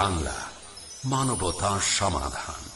বাংলা মানবতা সমাধান।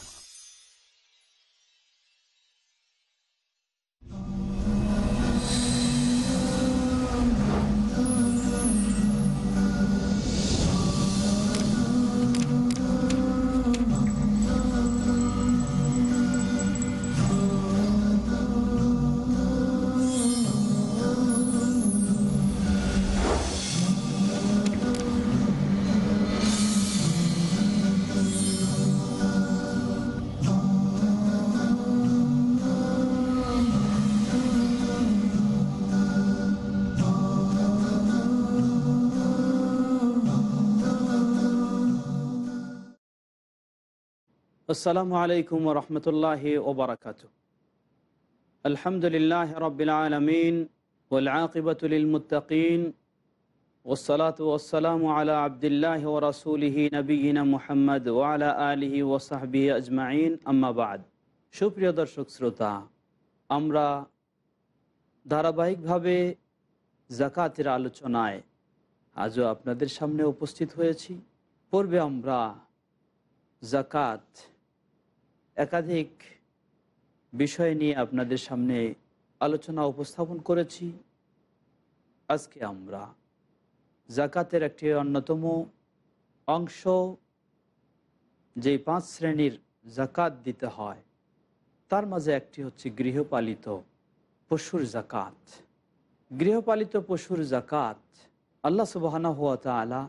আসসালামু আলাইকুম রহমতুল্লাহ ওবরাকাত আলহামদুলিল্লাহ রবিল আলমিন ওলাকিবতুলমতিন ওসলাত ওসালাম আলা আবদুল্লাহ ও রসুলহি নবীনা মুহাম্মদ ওয়ালা আলহি ওসাহবি আজমাইন। আম্মাবাদ সুপ্রিয় দর্শক শ্রোতা, আমরা ধারাবাহিকভাবে জাকাতের আলোচনায় আজও আপনাদের সামনে উপস্থিত হয়েছি। পূর্বে আমরা জাকাত একাধিক বিষয় নিয়ে আপনাদের সামনে আলোচনা উপস্থাপন করেছি। আজকে আমরা জাকাতের একটি অন্যতম অংশ, যে পাঁচ শ্রেণির জাকাত দিতে হয়, তার মাঝে একটি হচ্ছে গৃহপালিত পশুর জাকাত। গৃহপালিত পশুর জাকাত, আল্লাহ সুবাহানা হুয়া তালা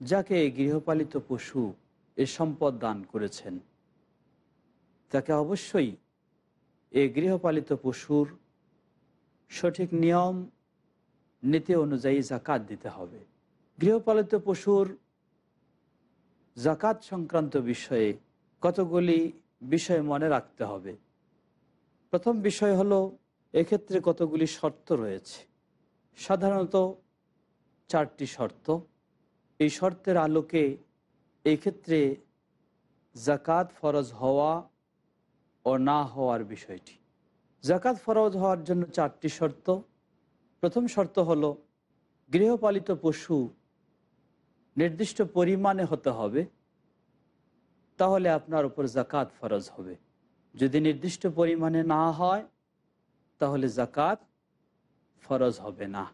যাকে গৃহপালিত পশু এ সম্পদ দান করেছেন। তাকে অবশ্যই এই গৃহপালিত পশুর সঠিক নিয়ম, নীতি অনুযায়ী জাকাত দিতে হবে। গৃহপালিত পশুর জাকাত সংক্রান্ত বিষয়ে কতগুলি বিষয় মনে রাখতে হবে। প্রথম বিষয় হলো, এক্ষেত্রে কতগুলি শর্ত রয়েছে। সাধারণত চারটি শর্ত। এই শর্তের আলোকে এক্ষেত্রে জাকাত ফরজ হওয়া ও না হওয়ার বিষয়টি। জাকাত ফরজ হওয়ার জন্য চারটি শর্ত। প্রথম শর্ত হল, গৃহপালিত পশু নির্দিষ্ট পরিমাণে হতে হবে, তাহলে আপনার উপর জাকাত ফরজ হবে। যদি নির্দিষ্ট পরিমাণে না হয়, তাহলে জাকাত ফরজ হবে না।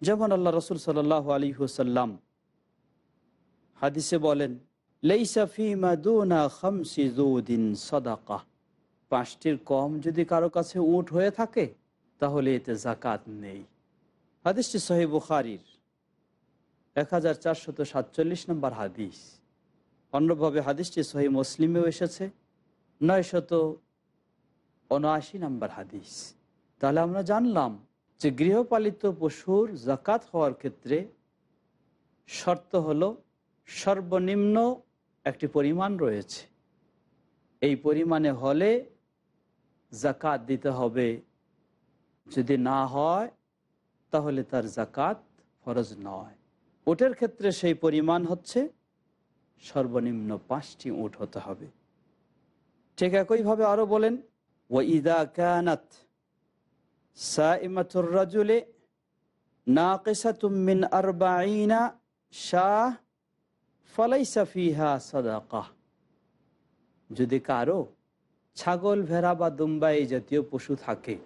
যেমন আল্লাহ রসুল সাল্লাহ আলী হুসাল্লাম হাদিসে বলেন পাঁচটির কম যদি কারও কাছে উঠ হয়ে থাকে, তাহলে এতে জাকাত নেই। হাদিসটি সহি বুখারির, এক হাজার চারশত সাতচল্লিশ নম্বর হাদিস। অন্যভাবে হাদিসটি সহি মুসলিমেও এসেছে নয় শত উনআশি নম্বর হাদিস। তাহলে আমরা জানলাম যে গৃহপালিত পশুর জাকাত হওয়ার ক্ষেত্রে শর্ত হলো সর্বনিম্ন একটি পরিমাণ রয়েছে। এই পরিমাণে হলে জাকাত দিতে হবে। যদি না হয়, তাহলে তার জাকাত ফরজ নয়। উটের ক্ষেত্রে সেই পরিমাণ হচ্ছে সর্বনিম্ন পাঁচটি উট হতে হবে। ঠিক একইভাবে আরও বলেন ও ইদা কানাত সাইমাতুর রাজুলে না কেসাতুমিন আরবাইনা শাহ ফলাইসাফিহা সদাকা। যদি কারও ছাগল, ভেড়া বা দুম্বা এই জাতীয় পশু থাকে,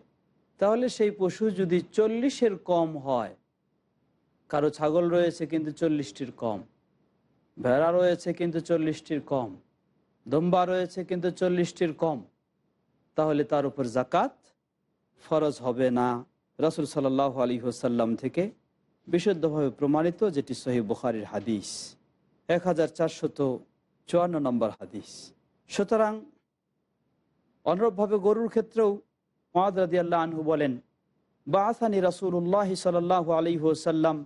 তাহলে সেই পশু যদি চল্লিশের কম হয়, কারও ছাগল রয়েছে কিন্তু চল্লিশটির কম, ভেড়া রয়েছে কিন্তু চল্লিশটির কম, দম্বা রয়েছে কিন্তু চল্লিশটির কম, তাহলে তার উপর জাকাত ফরজ হবে না। রসুল সাল্লাহ আলী হোসাল্লাম থেকে বিশুদ্ধভাবে প্রমাণিত যেটি সহি বুখারির হাদিস। এক হাজার চারশত চুয়ান্ন নম্বর হাদিস। সুতরাং অনুরূপভাবে গরুর ক্ষেত্রেও মাদ আল্লাহ আনহু বলেন বা আসানি রাসুল্লাহ সাল্লাহ আলী হোসাল্লাম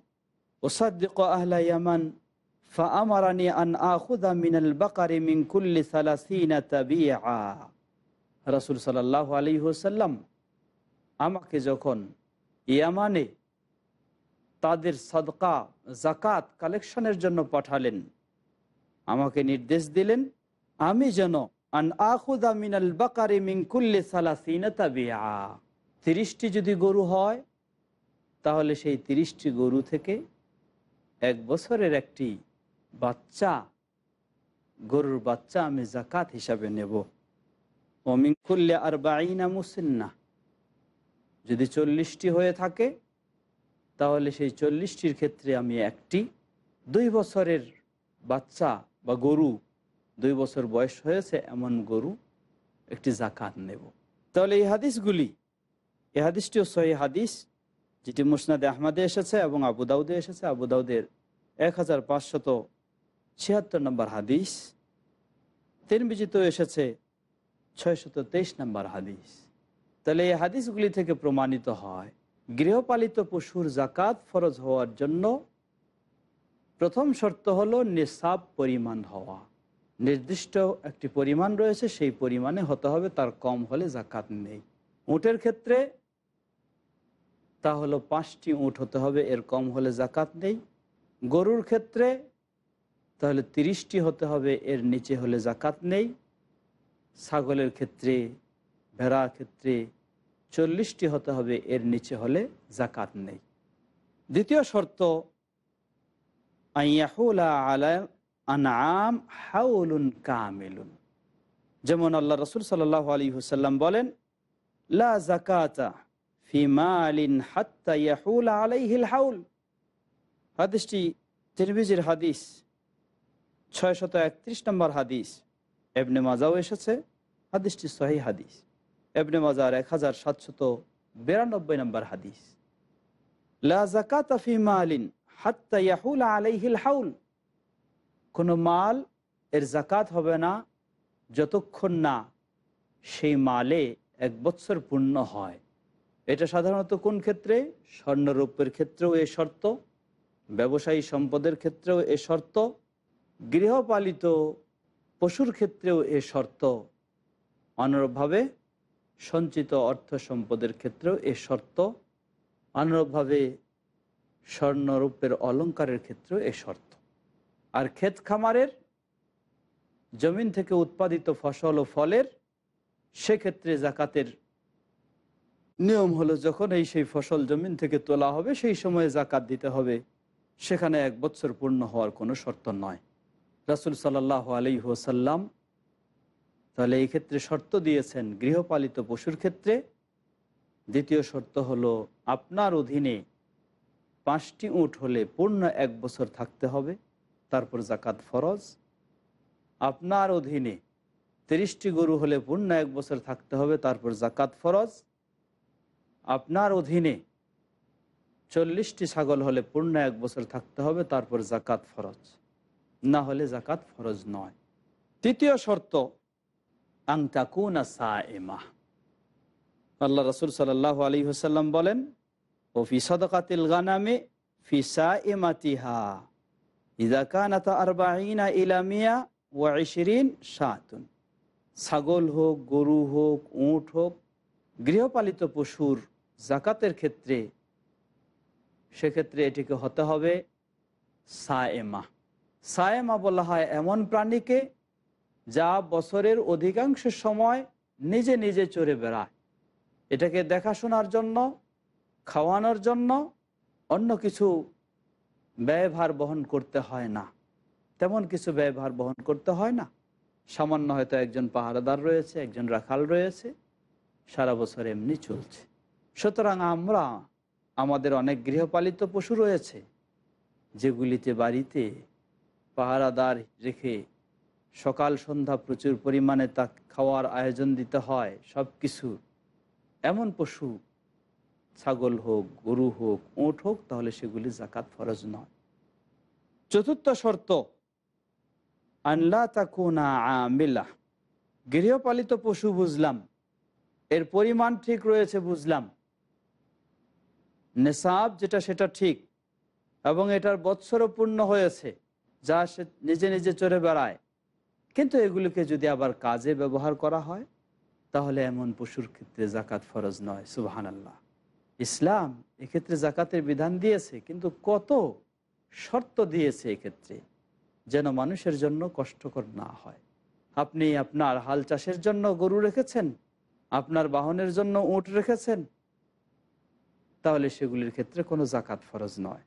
ওসাদ্দিক আহলা ইয়ামান ফা আমারানি আন আহুদা মিনাল বাকারি মিন কুল্লি সালাসিনা তাবিআ। রাসূল সাল্লাল্লাহু আলাইহি ওয়াসাল্লাম আমাকে যখন ইয়ামানে তাদের সদকা জাকাত কালেকশনের জন্য পাঠালেন। আমাকে নির্দেশ দিলেন, আমি যেন মিনাল তিরিশটি যদি গরু হয়, তাহলে সেই তিরিশটি গরু থেকে এক বছরের একটি বাচ্চা, গরুর বাচ্চা আমি জাকাত হিসাবে নেব। খুললে আর বাইনা মুসিন্না। যদি চল্লিশটি হয়ে থাকে তাহলে সেই চল্লিশটির ক্ষেত্রে আমি একটি। দুই বছরের বাচ্চা বা গরু দুই বছর বয়স হয়েছে, এমন গরু একটি জাকাত নেব। তাহলে এই হাদিসগুলি, এই হাদিসটিও সহি হাদিস, যেটি মুসনাদে আহমদে এসেছে এবং আবু দাউদে এসেছে। আবু দাউদের এক হাজার পাঁচশত ছিয়াত্তর নম্বর হাদিস, তিরমিজিতেও এসেছে ছয়শত তেইশ নম্বর হাদিস। তাহলে এই হাদিসগুলি থেকে প্রমাণিত হয় গৃহপালিত পশুর জাকাত ফরজ হওয়ার জন্য প্রথম শর্ত হলো নিসাব পরিমাণ হওয়া। নির্দিষ্ট একটি পরিমাণ রয়েছে, সেই পরিমাণে হতে হবে, তার কম হলে জাকাত নেই। উটের ক্ষেত্রে তা হলো পাঁচটি উট হতে হবে, এর কম হলে জাকাত নেই। গরুর ক্ষেত্রে তাহলে তিরিশটি হতে হবে, এর নিচে হলে জাকাত নেই। ছাগলের ক্ষেত্রে, ভেড়ার ক্ষেত্রে চল্লিশটি হতে হবে, এর নিচে হলে জাকাত নেই। দ্বিতীয় শর্ত আইয়াহুলা আলা আনাম হাউলুন কামিলুন। যেমন আল্লাহ রসুল সাল্লাহ আলী হুসাল্লাম বলেন, লা জাকাতা ফি মালিন হাত্তা ইয়াহুলা আলাইহিল হাউল। হাদিসটি তিরমিজির হাদিস, ছয়শত একত্রিশ নম্বর হাদিস এবনে মাজাও এসেছে, হাদিসটি সহি হাদিস। এবনে মাজার এক হাজার সাতশত বিরানব্বই নম্বর হাদিস। হাউল। কোনো মাল এর জাকাত হবে না, যতক্ষণ না সেই মালে এক বৎসর পূর্ণ হয়। এটা সাধারণত কোন ক্ষেত্রে? স্বর্ণরূপের ক্ষেত্রেও এ শর্ত, ব্যবসায়ী সম্পদের ক্ষেত্রেও এ শর্ত, গৃহপালিত পশুর ক্ষেত্রেও এ শর্ত। অনুরূপভাবে সঞ্চিত অর্থ সম্পদের ক্ষেত্রেও এ শর্ত। অনুরূপভাবে স্বর্ণরূপের অলঙ্কারের ক্ষেত্রেও এ শর্ত। আর ক্ষেত খামারের, জমিন থেকে উৎপাদিত ফসল ও ফলের, সেক্ষেত্রে জাকাতের নিয়ম হলো যখন এই সেই ফসল জমিন থেকে তোলা হবে, সেই সময়ে জাকাত দিতে হবে। সেখানে এক বছর পূর্ণ হওয়ার কোনো শর্ত নয়। রাসুল সাল্লাহ আলি হোসাল্লাম তাহলে এই ক্ষেত্রে শর্ত দিয়েছেন গৃহপালিত পশুর ক্ষেত্রে। দ্বিতীয় শর্ত হলো আপনার অধীনে পাঁচটি উট হলে পূর্ণ এক বছর থাকতে হবে, তারপর জাকাত ফরজ। আপনার অধীনে তিরিশটি গরু হলে পূর্ণ এক বছর থাকতে হবে, তারপর জাকাত ফরজ। আপনার অধীনে চল্লিশটি ছাগল হলে পূর্ণ এক বছর থাকতে হবে, তারপর জাকাত ফরজ। না হলে জাকাত ফরজ নয়। তৃতীয় শর্ত আংতাকুনা সা এমা আল্লাহ রসুল সাল্লাহ আলী হুসাল্লাম বলেন, ও ফি সদকাতিল গানামে ফিসা এমাতিহা ইদাকানাতা আরবাইনা ইলামিয়া ওয়াইশরিন সাতুন ছাগল হোক, গরু হোক, উঁট হোক, গৃহপালিত পশুর জাকাতের ক্ষেত্রে সেক্ষেত্রে এটিকে হতে হবে সায়েমা সায়েমা বলা হয় এমন প্রাণীকে যা বছরের অধিকাংশ সময় নিজে নিজে চড়ে বেড়ায়। এটাকে দেখাশোনার জন্য, খাওয়ানোর জন্য অন্য কিছু ব্যয়ভার বহন করতে হয় না। তেমন কিছু ব্যয়ভার বহন করতে হয় না। সামান্য হয়তো একজন পাহারাদার রয়েছে, একজন রাখাল রয়েছে। সারা বছর এমনি চলছে। সুতরাং আমরা, আমাদের অনেক গৃহপালিত পশু রয়েছে, যেগুলিতে বাড়িতে পাহারাদার রেখে সকাল, সন্ধ্যা প্রচুর পরিমাণে তা খাওয়ার আয়োজন দিতে হয় সব কিছু এমন পশু, ছাগল হোক, গরু হোক, উঁট হোক, তাহলে সেগুলি জাকাত ফরজ নয়। চতুর্থ শর্ত আনলা তাকুনা আমিলা। গৃহপালিত পশু বুঝলাম, এর পরিমাণ ঠিক রয়েছে বুঝলাম। নেশাব যেটা সেটা ঠিক, এবং এটার বৎসরও পূর্ণ হয়েছে, যা সে নিজে নিজে চড়ে বেড়ায়। কিন্তু এগুলোকে যদি আবার কাজে ব্যবহার করা হয়, তাহলে এমন পশুর ক্ষেত্রে জাকাত ফরজ নয় সুবাহান আল্লাহ ইসলাম এক্ষেত্রে জাকাতের বিধান দিয়েছে, কিন্তু কত শর্ত দিয়েছে এক্ষেত্রে যেন মানুষের জন্য কষ্টকর না হয়। আপনি আপনার হাল চাষের জন্য গরু রেখেছেন, আপনার বাহনের জন্য উঁট রেখেছেন, তাহলে সেগুলির ক্ষেত্রে কোনো জাকাত ফরজ নয়।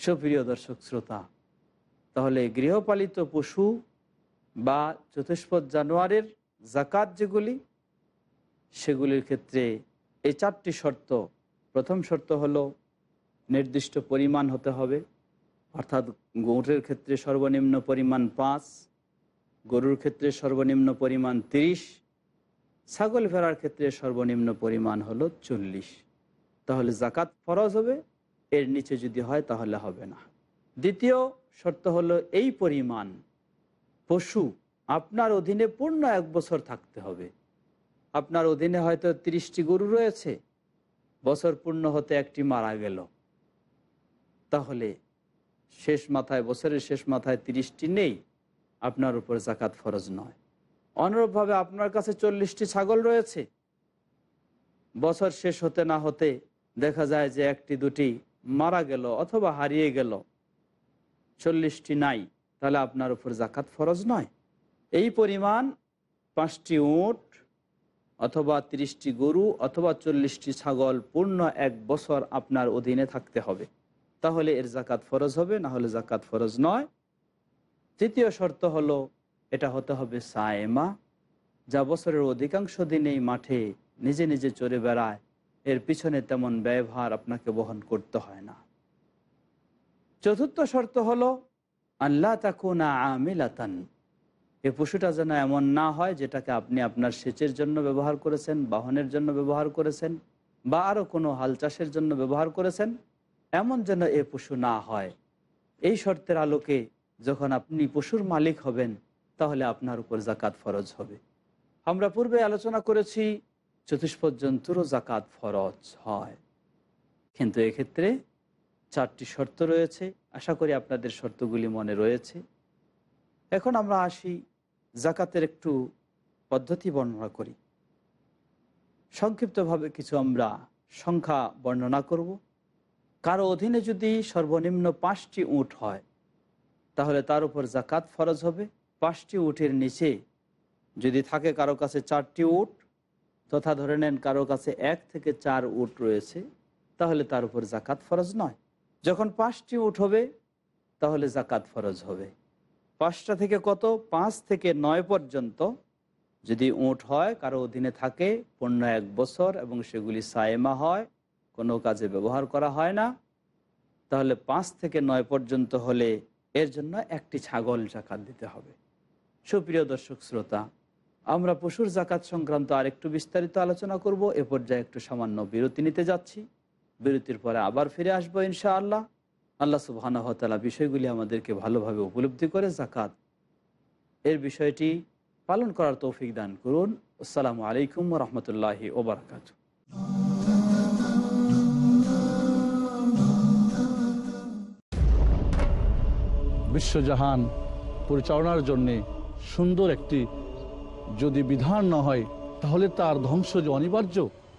সুপ্রিয় দর্শক, শ্রোতা, তাহলে গৃহপালিত পশু বা চতুষ্পদ জানোয়ারের জাকাত যেগুলি, সেগুলির ক্ষেত্রে এই চারটি শর্ত। প্রথম শর্ত হলো নির্দিষ্ট পরিমাণ হতে হবে, অর্থাৎ গৌরের ক্ষেত্রে সর্বনিম্ন পরিমাণ পাঁচ, গরুর ক্ষেত্রে সর্বনিম্ন পরিমাণ তিরিশ, ছাগল ভেড়ার ক্ষেত্রে সর্বনিম্ন পরিমাণ হলো চল্লিশ। তাহলে জাকাত ফরজ হবে, এর নিচে যদি হয় তাহলে হবে না। দ্বিতীয় শর্ত হলো এই পরিমাণ পশু, আপনার অধীনে পূর্ণ এক বছর থাকতে হবে। আপনার অধীনে হয়তো তিরিশটি গরু রয়েছে, বছর পূর্ণ হতে একটি মারা গেল। তাহলে শেষ মাথায়, বছরের শেষ মাথায় তিরিশটি নেই, আপনার উপর জাকাত ফরজ নয়। অনুরূপভাবে আপনার কাছে চল্লিশটি ছাগল রয়েছে। বছর শেষ হতে না হতে দেখা যায় যে একটি, দুটি মারা গেল অথবা হারিয়ে গেল। চল্লিশটি নাই। তাহলে আপনার উপর জাকাত ফরজ নয়। এই পরিমাণ পাঁচটি উট অথবা তিরিশটি গরু অথবা চল্লিশটি ছাগল পূর্ণ এক বছর আপনার অধীনে থাকতে হবে। তাহলে এর জাকাত ফরজ হবে, না হলে জাকাত ফরজ নয়। তৃতীয় শর্ত হলো, এটা হতে হবে সায়েমা, যা বছরের অধিকাংশ দিনেই মাঠে নিজে নিজে চড়ে বেড়ায়। এর পিছনে তেমন ব্যয়ভার আপনাকে বহন করতে হয় না। চতুর্থ শর্ত হলো আল্লাহ তাকুনা আমিলাতান। এই পশুটা যেন এমন না হয় যেটাকে আপনি আপনার সেচের জন্য ব্যবহার করেছেন, বাহনের জন্য ব্যবহার করেছেন, বা আরও কোনো হাল চাষের জন্য ব্যবহার করেছেন, এমন যেন এ পশু না হয়। এই শর্তের আলোকে যখন আপনি পশুর মালিক হবেন, তাহলে আপনার উপর জাকাত ফরজ হবে। আমরা পূর্বে আলোচনা করেছি, চতুষ্পদ জন্তুরও জাকাত ফরজ হয়। কিন্তু এক্ষেত্রে চারটি শর্ত রয়েছে। আশা করি আপনাদের শর্তগুলি মনে রয়েছে। এখন আমরা আসি জাকাতের একটু পদ্ধতি বর্ণনা করি। সংক্ষিপ্তভাবে কিছু আমরা সংখ্যা বর্ণনা করব। কারও অধীনে যদি সর্বনিম্ন পাঁচটি উট হয়, তাহলে তার উপর জাকাত ফরজ হবে। পাঁচটি উটের নিচে যদি থাকে কারও কাছে চারটি উট, তথা ধরে নেন কারও কাছে এক থেকে চার উট রয়েছে, তাহলে তার উপর জাকাত ফরজ নয়। যখন পাঁচটি উট হবে, তাহলে জাকাত ফরজ হবে। পাঁচটা থেকে কত? পাঁচ থেকে নয় পর্যন্ত যদি উঁট হয়, কারও অধীনে থাকে, পণ্য এক বছর এবং সেগুলি সায়েমা হয়, কোনো কাজে ব্যবহার করা হয় না, তাহলে পাঁচ থেকে নয় পর্যন্ত হলে এর জন্য একটি ছাগল জাকাত দিতে হবে। সুপ্রিয় দর্শক শ্রোতা, আমরা পশুর জাকাত সংক্রান্ত আরেকটু বিস্তারিত আলোচনা করব। এ পর্যায়ে একটু সামান্য বিরতি নিতে যাচ্ছি। বিরতির পরে আবার ফিরে আসব ইনশাআল্লাহ। আল্লাহ সুবাহানহতালা বিষয়গুলি আমাদেরকে ভালোভাবে উপলব্ধি করে জাকাত এর বিষয়টি পালন করার তৌফিক দান করুন। আসসালামু আলাইকুম রহমতুল্লাহি ওবরাকাত বিশ্বজাহান পরিচালনার জন্যে সুন্দর একটি যদি বিধান না হয়, তাহলে তার ধ্বংস যে অনিবার্য?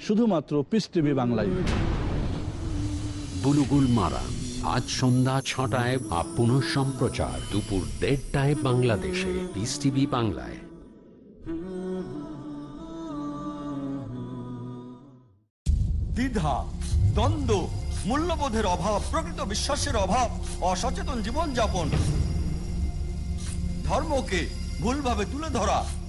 শুধুমাত্র পিস টিভি বাংলায়। বুলুগুল মারা। আজ সন্ধ্যা ছটায় বা পুনঃ সম্প্রচার দুপুর দেড়টায় বাংলাদেশে পিস টিভি বাংলায়। দ্বিধা দ্বন্দ্ব মূল্যবোধের অভাব প্রকৃত বিশ্বাসের অভাব অসচেতন জীবনযাপন ধর্মকে ভুলভাবে তুলে ধরা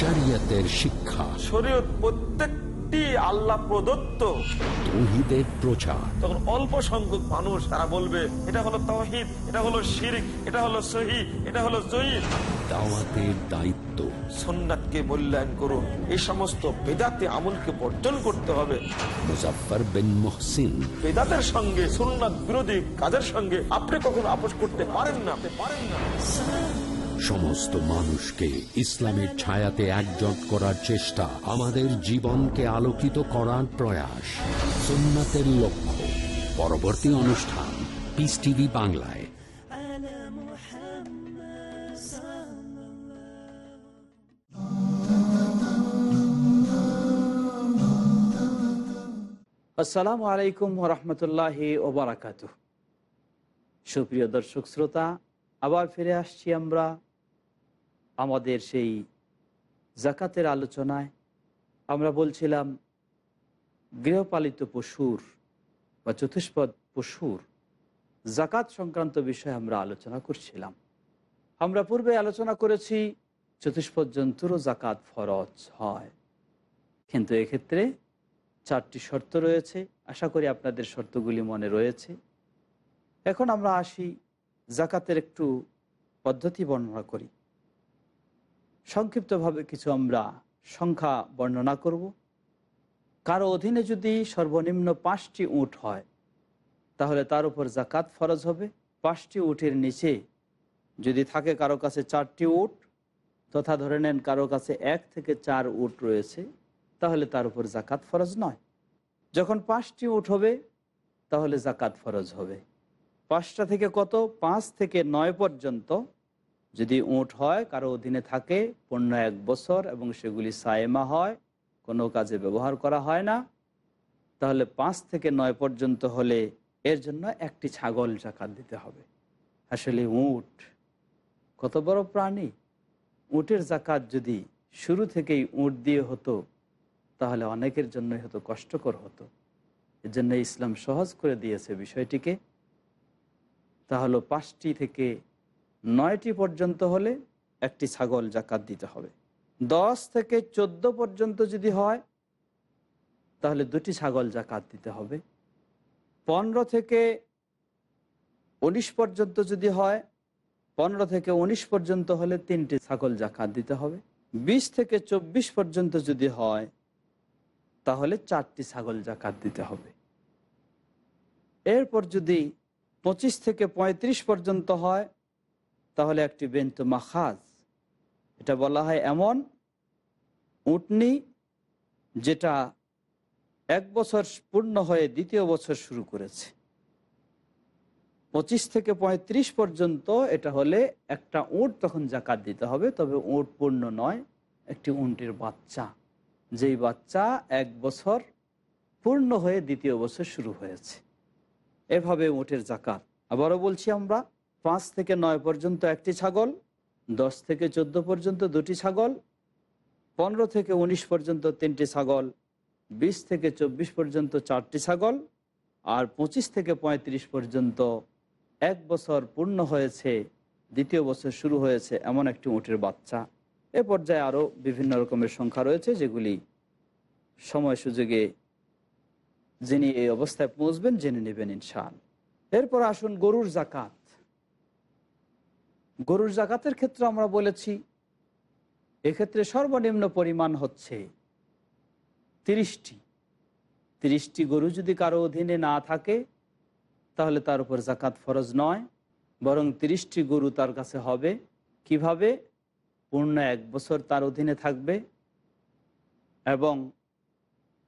শরীয়তের শিক্ষা। শরীয়ত প্রত্যেক সত্যি আল্লাহ প্রদত্ত। তৌহিদের প্রচার। তখন অল্প সংখ্যক মানুষ তারা বলবে এটা হলো তহিদ এটা হলো শিরিক এটা হলো সহি এটা হলো জয়ীদ দাওয়াতের দায়িত্ব। সন্ন্যাতকে মূল্যায়ন করুন। এই সমস্ত বেদাতে আমলকে বর্জন করতে হবে। মুজাফফর বিন মুহসিন। বেদাতের সঙ্গে সুন্নাত বিরোধী কাজের সঙ্গে আপনি কখনো আপোষ করতে পারেন না পারেন না। সমস্ত মানুষকে ইসলামের ছায়াতে একজট করার চেষ্টা আমাদের জীবনকে আলোকিত করার প্রয়াস। সুন্নাতের লক্ষ্য। পরবর্তী অনুষ্ঠান পিস টিভি বাংলায়। আসসালামু আলাইকুম রহমতুল্লাহ ওবরাকাত সুপ্রিয় দর্শক, শ্রোতা, আবার ফিরে আসছি আমরা আমাদের সেই জাকাতের আলোচনায় আমরা বলছিলাম, গৃহপালিত পশুর বা চতুষ্পদ পশুর জাকাত সংক্রান্ত বিষয়ে আমরা আলোচনা করছিলাম। আমরা পূর্বে আলোচনা করেছি, চতুষ্পদ জন্তুরও জাকাত ফরজ হয়। কিন্তু এক্ষেত্রে চারটি শর্ত রয়েছে। আশা করি আপনাদের শর্তগুলি মনে রয়েছে। এখন আমরা আসি জাকাতের একটু পদ্ধতি বর্ণনা করি। সংক্ষিপ্তভাবে কিছু আমরা সংখ্যা বর্ণনা করব। কারও অধীনে যদি সর্বনিম্ন পাঁচটি উট হয়, তাহলে তার উপর জাকাত ফরজ হবে। পাঁচটি উটের নিচে যদি থাকে কারও কাছে চারটি উট, তথা ধরে নেন কারও কাছে এক থেকে চার উট রয়েছে, তাহলে তার উপর জাকাত ফরজ নয়। যখন পাঁচটি উঠ হবে, তাহলে জাকাত ফরজ হবে। পাঁচটা থেকে কত? পাঁচ থেকে নয় পর্যন্ত যদি উঁট হয়, কারও অধীনে থাকে, পণ্য এক বছর এবং সেগুলি সায়েমা হয়, কোনো কাজে ব্যবহার করা হয় না, তাহলে পাঁচ থেকে নয় পর্যন্ত হলে এর জন্য একটি ছাগল জাকাত দিতে হবে। আসলে উট কত বড় প্রাণী? উটের জাকাত যদি শুরু থেকেই উট দিয়ে হতো, তাহলে অনেকের জন্যই হতো কষ্টকর হতো। এর জন্য ইসলাম সহজ করে দিয়েছে বিষয়টিকে। তাহলে পাঁচটি থেকে নয়টি পর্যন্ত হলে একটি ছাগল জাকাত দিতে হবে। দশ থেকে চোদ্দ পর্যন্ত যদি হয়, তাহলে দুটি ছাগল জাকাত দিতে হবে। পনেরো থেকে উনিশ পর্যন্ত যদি হয়, পনেরো থেকে উনিশ পর্যন্ত হলে তিনটি ছাগল জাকাত দিতে হবে। বিশ থেকে চব্বিশ পর্যন্ত যদি হয়, তাহলে চারটি ছাগল জাকাত দিতে হবে। এরপর যদি পঁচিশ থেকে ৩৫ পর্যন্ত হয় তাহলে একটি বেন্ত মাখাজ। এটা বলা হয় এমন উটনি যেটা এক বছর পূর্ণ হয়ে দ্বিতীয় বছর শুরু করেছে। পঁচিশ থেকে ৩৫ পর্যন্ত এটা হলে একটা উট তখন জাকাত দিতে হবে, তবে উট পূর্ণ নয়, একটি উন্টের বাচ্চা। যেই বাচ্চা এক বছর পূর্ণ হয়ে দ্বিতীয় বছর শুরু হয়েছে। এভাবে উটের জাকাত। আবারও বলছি আমরা পাঁচ থেকে নয় পর্যন্ত একটি ছাগল, দশ থেকে চোদ্দ পর্যন্ত দুটি ছাগল, পনেরো থেকে উনিশ পর্যন্ত তিনটি ছাগল, বিশ থেকে চব্বিশ পর্যন্ত চারটি ছাগল আর পঁচিশ থেকে ৩৫ পর্যন্ত এক বছর পূর্ণ হয়েছে, দ্বিতীয় বছর শুরু হয়েছে এমন একটি উটের বাচ্চা। এ পর্যায়ে আরও বিভিন্ন রকমের সংখ্যা রয়েছে যেগুলি সময় সুযোগে যিনি এই অবস্থায় পৌঁছবেন জেনে নেবেন ইনশাল এরপর আসুন গরুর জাকাত। গরুর জাকাতের ক্ষেত্রে আমরা বলেছি, এক্ষেত্রে সর্বনিম্ন পরিমাণ হচ্ছে তিরিশটি। তিরিশটি গরু যদি কারও অধীনে না থাকে, তাহলে তার উপর জাকাত ফরজ নয়, বরং তিরিশটি গরু তার কাছে হবে। কীভাবে? পূর্ণ এক বছর তার অধীনে থাকবে এবং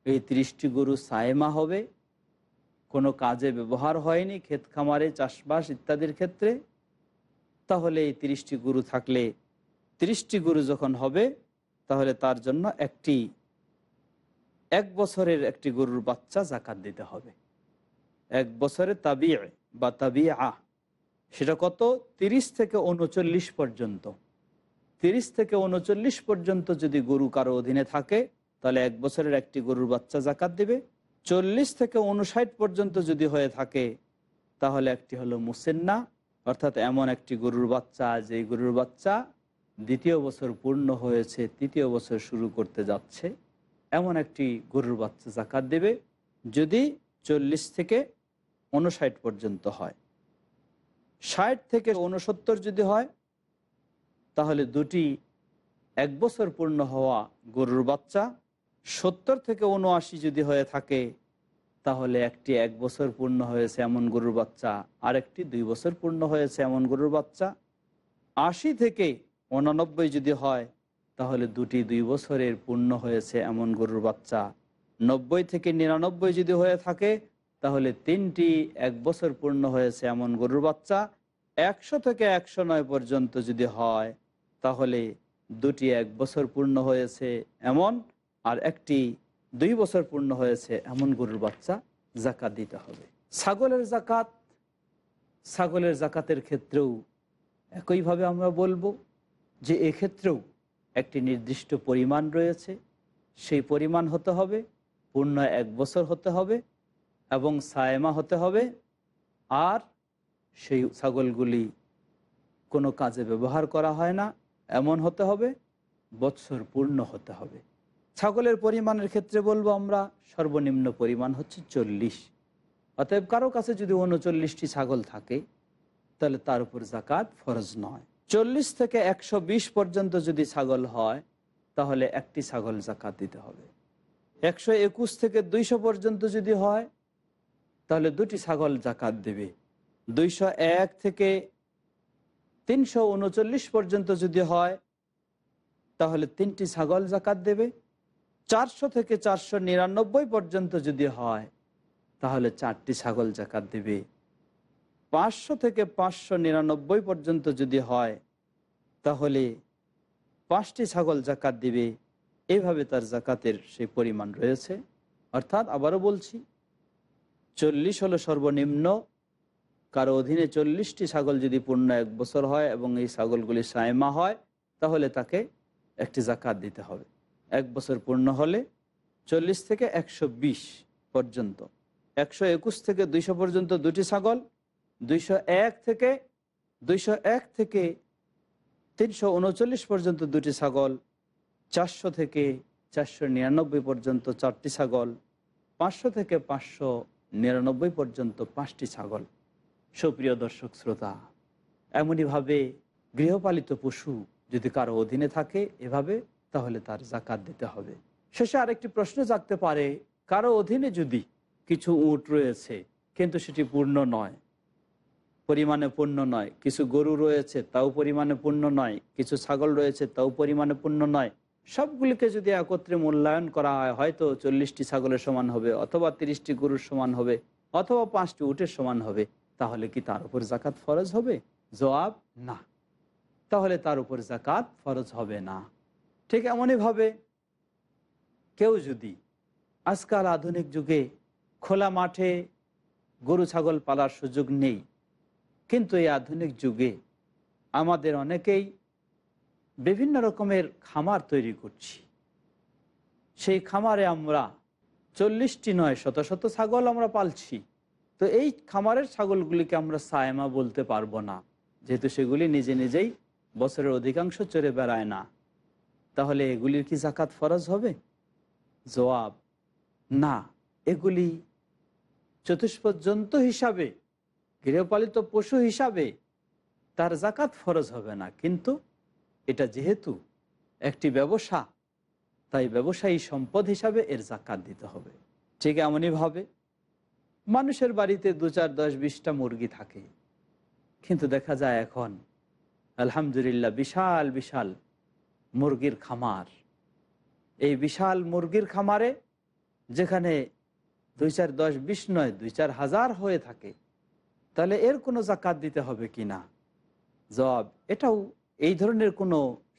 এই তিরিশটি গরু সায়েমা হবে। কোনো কাজে ব্যবহার হয়নি, ক্ষেত খামারে, চাষবাস ইত্যাদির ক্ষেত্রে। তাহলে এই তিরিশটি গুরু থাকলে তিরিশটি গরু যখন হবে, তাহলে তার জন্য একটি, এক বছরের একটি গরুর বাচ্চা জাকাত দিতে হবে। এক বছরের তাবিয়ে বা তাবিয়া সেটা কত? তিরিশ থেকে উনচল্লিশ পর্যন্ত। তিরিশ থেকে উনচল্লিশ পর্যন্ত যদি গরু কারও অধীনে থাকে, তাহলে এক বছরের একটি গরুর বাচ্চা জাকাত দিবে। চল্লিশ থেকে উনষাট পর্যন্ত যদি হয়ে থাকে, তাহলে একটি হলো মুসেন্না অর্থাৎ এমন একটি গরুর বাচ্চা যে গরুর বাচ্চা দ্বিতীয় বছর পূর্ণ হয়েছে, তৃতীয় বছর শুরু করতে যাচ্ছে, এমন একটি গরুর বাচ্চা জাকাত দেবে যদি চল্লিশ থেকে উনষাট পর্যন্ত হয়। ষাট থেকে উনসত্তর যদি হয়, তাহলে দুটি এক বছর পূর্ণ হওয়া গরুর বাচ্চা, সত্তর থেকে উনআশি যদি হয়ে থাকে তাহলে একটি এক বছর পূর্ণ হয়েছে এমন গরুর বাচ্চা, আরেকটি দুই বছর পূর্ণ হয়েছে এমন গরুর বাচ্চা। আশি থেকে উনানব্বই যদি হয়, তাহলে দুটি দুই বছরের পূর্ণ হয়েছে এমন গরুর বাচ্চা। নব্বই থেকে নিরানব্বই যদি হয়ে থাকে, তাহলে তিনটি এক বছর পূর্ণ হয়েছে এমন গরুর বাচ্চা। একশো থেকে একশো নয় পর্যন্ত যদি হয়, তাহলে দুটি এক বছর পূর্ণ হয়েছে এমন, আর একটি দুই বছর পূর্ণ হয়েছে এমন গরুর বাচ্চা জাকাত দিতে হবে। ছাগলের জাকাত, ছাগলের জাকাতের ক্ষেত্রেও একইভাবে আমরা বলব যে এক্ষেত্রেও একটি নির্দিষ্ট পরিমাণ রয়েছে। সেই পরিমাণ হতে হবে, পূর্ণ এক বছর হতে হবে এবং সায়মা হতে হবে। আর সেই ছাগলগুলি কোনো কাজে ব্যবহার করা হয় না, এমন হতে হবে বৎসর পূর্ণ হতে হবে। ছাগলের পরিমাণের ক্ষেত্রে বলব আমরা সর্বনিম্ন পরিমাণ হচ্ছে চল্লিশ। অতএব কারও কাছে যদি উনচল্লিশটি ছাগল থাকে, তাহলে তার উপর জাকাত ফরজ নয়। চল্লিশ থেকে একশো বিশ পর্যন্ত যদি ছাগল হয়, তাহলে একটি ছাগল জাকাত দিতে হবে। একশো একুশ থেকে দুইশো পর্যন্ত যদি হয়, তাহলে দুটি ছাগল জাকাত দেবে। দুইশো এক থেকে তিনশো উনচল্লিশ পর্যন্ত যদি হয়, তাহলে তিনটি ছাগল জাকাত দেবে। চারশো থেকে চারশো নিরানব্বই পর্যন্ত যদি হয়, তাহলে চারটি ছাগল জাকাত দেবে। পাঁচশো থেকে পাঁচশো নিরানব্বই পর্যন্ত যদি হয়, তাহলে পাঁচটি ছাগল জাকাত দিবে। এইভাবে তার জাকাতের সেই পরিমাণ রয়েছে। অর্থাৎ আবারও বলছি, চল্লিশ হলো সর্বনিম্ন। কারও অধীনে চল্লিশটি ছাগল যদি পূর্ণ এক বছর হয় এবং এই ছাগলগুলি সায়মা হয়, তাহলে তাকে একটি জাকাত দিতে হবে। এক বছর পূর্ণ হলে চল্লিশ থেকে একশো বিশ পর্যন্ত। একশো একুশ থেকে দুইশো পর্যন্ত দুটি ছাগল, দুইশো এক থেকে, দুইশো এক থেকে তিনশো উনচল্লিশ পর্যন্ত দুটি ছাগল, চারশো থেকে চারশো নিরানব্বই পর্যন্ত চারটি ছাগল, পাঁচশো থেকে পাঁচশো নিরানব্বই পর্যন্ত পাঁচটি ছাগল। সুপ্রিয় দর্শক শ্রোতা, এমনইভাবে গৃহপালিত পশু যদি কারও অধীনে থাকে, এভাবে তাহলে তার জাকাত দিতে হবে। শেষে আরেকটি প্রশ্ন জাগতে পারে, কারও অধীনে যদি কিছু উট রয়েছে, কিন্তু সেটি পূর্ণ নয়, পরিমাণে পূর্ণ নয়, কিছু গরু রয়েছে তাও পরিমাণে পূর্ণ নয়, কিছু ছাগল রয়েছে তাও পরিমাণে পূর্ণ নয়, সবগুলিকে যদি একত্রে মূল্যায়ন করা হয়, হয়তো চল্লিশটি ছাগলের সমান হবে অথবা তিরিশটি গরুর সমান হবে অথবা পাঁচটি উটের সমান হবে। তাহলে কি তার উপর জাকাত ফরজ হবে? জবাব, না। তাহলে তার উপর জাকাত ফরজ হবে না। ঠিক এমনইভাবে কেউ যদি আজকাল আধুনিক যুগে খোলা মাঠে গরু, ছাগল পালার সুযোগ নেই, কিন্তু এই আধুনিক যুগে আমাদের অনেকেই বিভিন্ন রকমের খামার তৈরি করছি। সেই খামারে আমরা চল্লিশটি নয়, শত শত ছাগল আমরা পালছি। তো এই খামারের ছাগলগুলিকে আমরা সায়মা বলতে পারব না, যেহেতু সেগুলি নিজে নিজেই বছরের অধিকাংশ চড়ে বেড়ায় না। তাহলে এগুলির কি জাকাত ফরজ হবে? জবাব, না। এগুলি চতুষ্পদ জন্তু হিসাবে, গৃহপালিত পশু হিসাবে তার জাকাত ফরজ হবে না। কিন্তু এটা যেহেতু একটি ব্যবসা, তাই ব্যবসায়ী সম্পদ হিসাবে এর জাকাত দিতে হবে। ঠিক এমনইভাবে মানুষের বাড়িতে দু চার দশ বিশটা মুরগি থাকে। কিন্তু দেখা যায় এখন, আলহামদুলিল্লাহ, বিশাল বিশাল মুরগির খামার। এই বিশাল মুরগির খামারে যেখানে দুই চার দশ, বিশ নয়, দুই চার হাজার হয়ে থাকে, তাহলে এর কোনো জাকাত দিতে হবে কি না? জবাব, এটাও এই ধরনের কোনো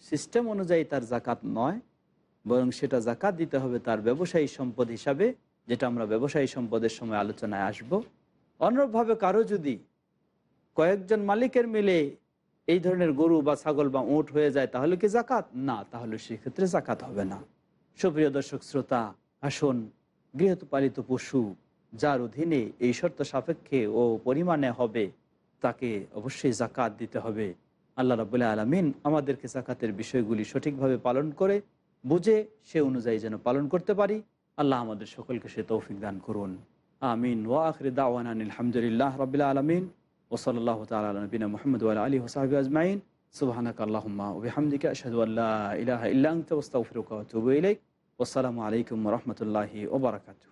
সিস্টেম অনুযায়ী তার জাকাত নয়, বরং সেটা জাকাত দিতে হবে তার ব্যবসায়ী সম্পদ হিসাবে, যেটা আমরা ব্যবসায়ী সম্পদের সময় আলোচনায় আসব। অনুরূপভাবে কারও যদি কয়েকজন মালিকের মিলে এই ধরনের গরু বা ছাগল বা উঁট হয়ে যায়, তাহলে কি জাকাত না, তাহলে সেক্ষেত্রে জাকাত হবে না। সুপ্রিয় দর্শক, শ্রোতা, আসুন, গৃহপালিত পশু, যার অধীনে এই শর্ত সাপেক্ষে ও পরিমাণে হবে, তাকে অবশ্যই জাকাত দিতে হবে। আল্লাহ রাবুল্লাহ আলমিন আমাদেরকে জাকাতের বিষয়গুলি সঠিকভাবে পালন করে, বুঝে, সে অনুযায়ী যেন পালন করতে পারি। আল্লাহ আমাদের সকলকে সে তৌফিক দান করুন। আমিন। ওয়া আখরি দাওয়ান আলহামদুলিল্লাহ রবিল্লা আলমিন। ওসলাল্লাহ তালা নবীনা মোহাম্মদ আলী ওসাহাবি আজমাইন সুবাহানাক আল্লাহুম্মা ওবিহামদিকা আশহাদু আল্লা ইলাহা ইল্লা আনতা ওয়াস্তাগফিরুকা ওয়া আতুবু ইলাইক ওয়াসসালামু আলাইকুম ওয়া রাহমাতুল্লাহি ওয়া বারাকাতুহু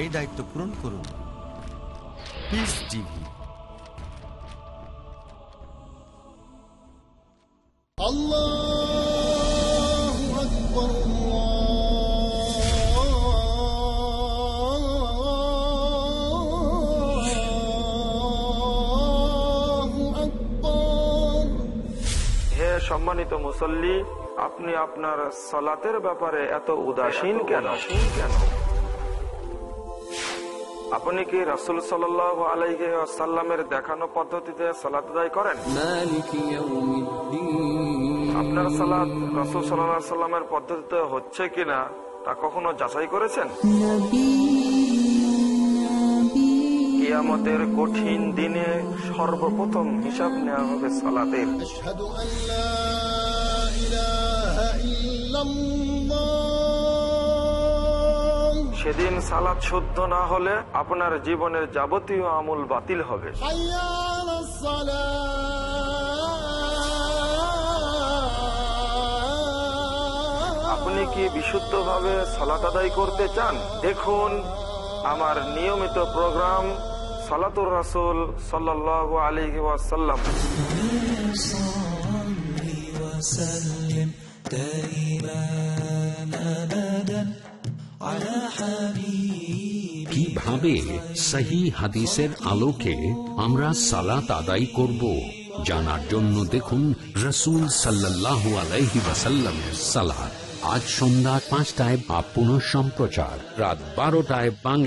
এই দায়িত্ব পূরণ করুন। হে সম্মানিত মুসল্লি আপনি আপনার সলাতের ব্যাপারে এত উদাসীন কেন কেন? আপনি কি রাসুল সাল্লাহ আলাইহি সাল্লামের দেখানো পদ্ধতিতে সালাত আদায় করেন? আপনার সালাত রাসুল সাল্লাহ সাল্লামের পদ্ধতিতে হচ্ছে কিনা তা কখনো যাচাই করেছেন? কিয়ামতের কঠিন দিনে সর্বপ্রথম হিসাব নেওয়া হবে সালাতের। আশহাদু সেদিন সালাত শুদ্ধ না হলে আপনার জীবনের যাবতীয় আমূল বাতিল হবে حي على الصلاة আপনি কি বিশুদ্ধভাবে সালাত আদায় করতে চান দেখুন আমার নিয়মিত প্রোগ্রাম সালাতুর রাসুল সাল্লাহ আলী ওয়াসাল্লাম وسلم دائما ابدا على حبيبي কীভাবে সহি হাদিসের আলোকে আমরা সালাত আদায় করব জানার জন্য দেখুন রসুল সাল্লাল্লাহু আলাইহি ওয়াসাল্লামের সালাত। আজ সন্ধ্যা পাঁচটায় বা পুনঃ সম্প্রচার। রাত বারোটায় বাংলা